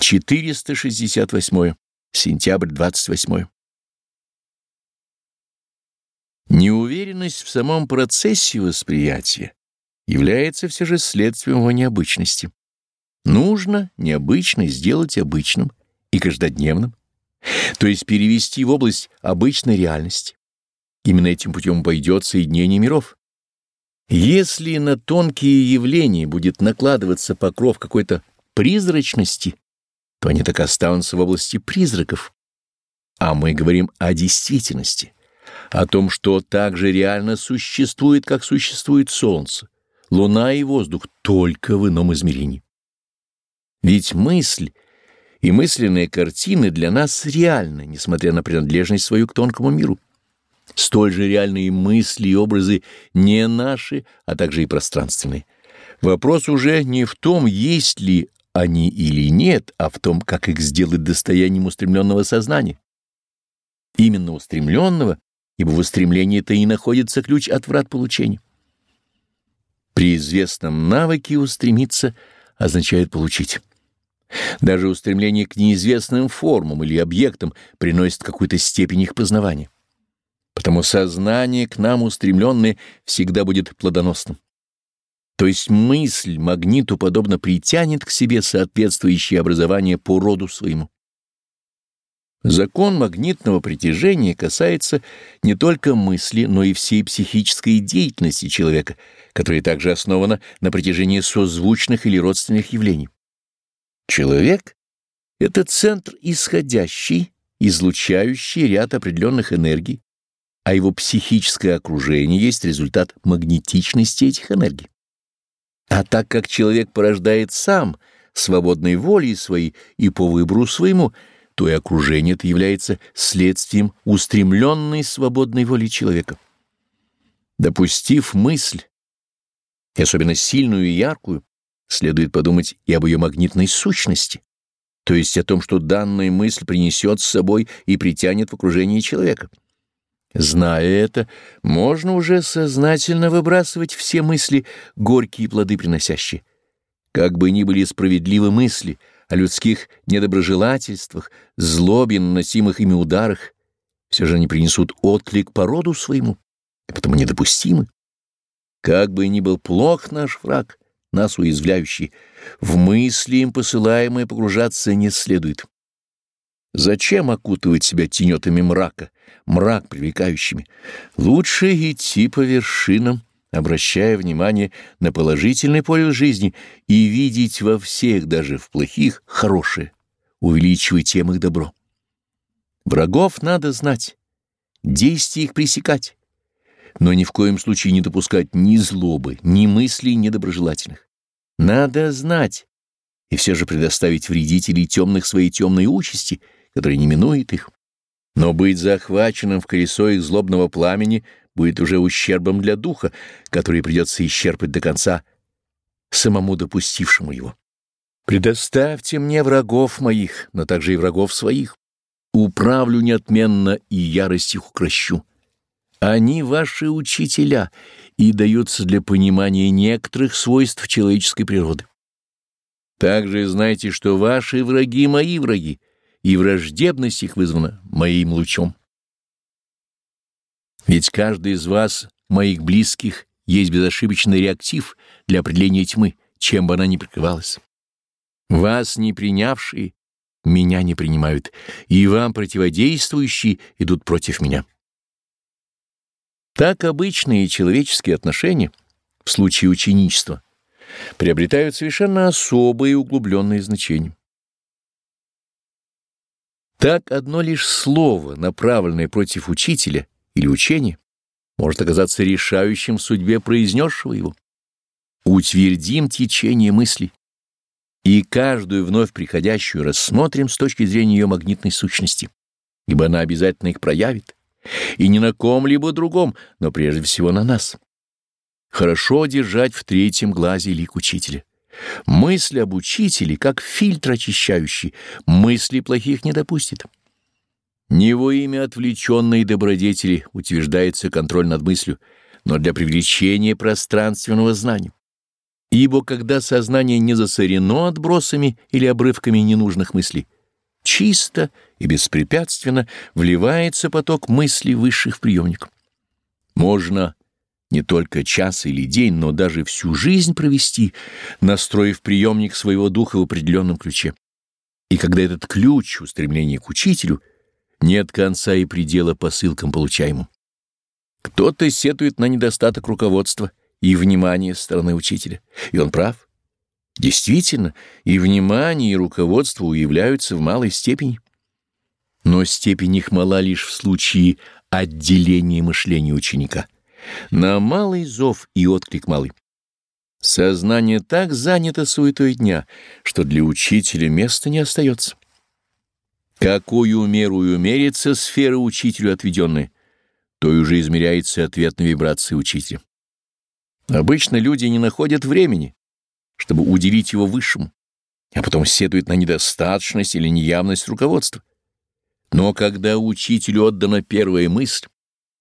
468. Сентябрь 28. Неуверенность в самом процессе восприятия является все же следствием его необычности. Нужно необычно сделать обычным и каждодневным, то есть перевести в область обычной реальности. Именно этим путем пойдет соединение миров. Если на тонкие явления будет накладываться покров какой-то призрачности, то они так останутся в области призраков. А мы говорим о действительности, о том, что так же реально существует, как существует Солнце, Луна и воздух, только в ином измерении. Ведь мысль и мысленные картины для нас реальны, несмотря на принадлежность свою к тонкому миру. Столь же реальные мысли и образы не наши, а также и пространственные. Вопрос уже не в том, есть ли они или нет, а в том, как их сделать достоянием устремленного сознания. Именно устремленного, ибо в устремлении-то и находится ключ от врат получения. При известном навыке устремиться означает получить. Даже устремление к неизвестным формам или объектам приносит какую-то степень их познавания. Потому сознание к нам устремленное всегда будет плодоносным. То есть мысль магниту подобно притянет к себе соответствующее образование по роду своему. Закон магнитного притяжения касается не только мысли, но и всей психической деятельности человека, которая также основана на притяжении созвучных или родственных явлений. Человек — это центр исходящий, излучающий ряд определенных энергий, а его психическое окружение есть результат магнетичности этих энергий. А так как человек порождает сам свободной волей своей и по выбору своему, то и окружение это является следствием устремленной свободной воли человека. Допустив мысль, и особенно сильную и яркую, следует подумать и об ее магнитной сущности, то есть о том, что данная мысль принесет с собой и притянет в окружение человека. Зная это, можно уже сознательно выбрасывать все мысли, горькие плоды приносящие. Как бы ни были справедливы мысли о людских недоброжелательствах, злобе, наносимых ими ударах, все же они принесут отклик по роду своему, и потому недопустимы. Как бы ни был плох наш враг, нас уязвляющий, в мысли им посылаемое погружаться не следует. Зачем окутывать себя тенетами мрака, мрак привлекающими? Лучше идти по вершинам, обращая внимание на положительный полюс жизни и видеть во всех, даже в плохих, хорошее, увеличивая тем их добро. Врагов надо знать, действия их пресекать, но ни в коем случае не допускать ни злобы, ни мыслей недоброжелательных. Надо знать и все же предоставить вредителей темных своей темной участи — который не минует их. Но быть захваченным в колесо их злобного пламени будет уже ущербом для духа, который придется исчерпать до конца самому допустившему его. Предоставьте мне врагов моих, но также и врагов своих. Управлю неотменно и ярость их укращу. Они ваши учителя и даются для понимания некоторых свойств человеческой природы. Также знайте, что ваши враги — мои враги, и враждебность их вызвана моим лучом. Ведь каждый из вас, моих близких, есть безошибочный реактив для определения тьмы, чем бы она ни прикрывалась. Вас не принявшие меня не принимают, и вам противодействующие идут против меня. Так обычные человеческие отношения в случае ученичества приобретают совершенно особые углубленные значения. Так одно лишь слово, направленное против учителя или учения, может оказаться решающим в судьбе произнесшего его. Утвердим течение мыслей и каждую вновь приходящую рассмотрим с точки зрения ее магнитной сущности, ибо она обязательно их проявит, и не на ком-либо другом, но прежде всего на нас. Хорошо держать в третьем глазе лик учителя. Мысль об учителе, как фильтр очищающий, мысли плохих не допустит. Не во имя отвлеченной добродетели утверждается контроль над мыслью, но для привлечения пространственного знания. Ибо когда сознание не засорено отбросами или обрывками ненужных мыслей, чисто и беспрепятственно вливается поток мыслей высших в приемник. Можно не только час или день, но даже всю жизнь провести, настроив приемник своего духа в определенном ключе. И когда этот ключ, устремление к учителю, нет конца и предела посылкам получаемым. Кто-то сетует на недостаток руководства и внимания со стороны учителя, и он прав. Действительно, и внимание, и руководство уявляются в малой степени. Но степень их мала лишь в случае отделения мышления ученика. На малый зов и отклик малый. Сознание так занято суетой дня, что для учителя места не остается. Какую меру мерится сфера учителю отведенная, то и уже измеряется ответ на вибрации учителя. Обычно люди не находят времени, чтобы уделить его высшему, а потом сетуют на недостаточность или неявность руководства. Но когда учителю отдана первая мысль,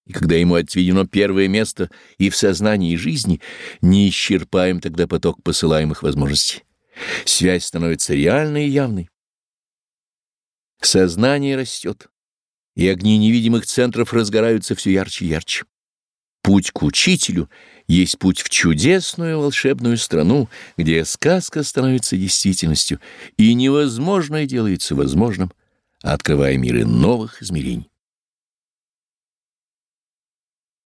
и когда ему отведено первое место и в сознании и жизни, не исчерпаем тогда поток посылаемых возможностей. Связь становится реальной и явной. Сознание растет, и огни невидимых центров разгораются все ярче и ярче. Путь к учителю есть путь в чудесную волшебную страну, где сказка становится действительностью, и невозможное делается возможным, открывая миры новых измерений.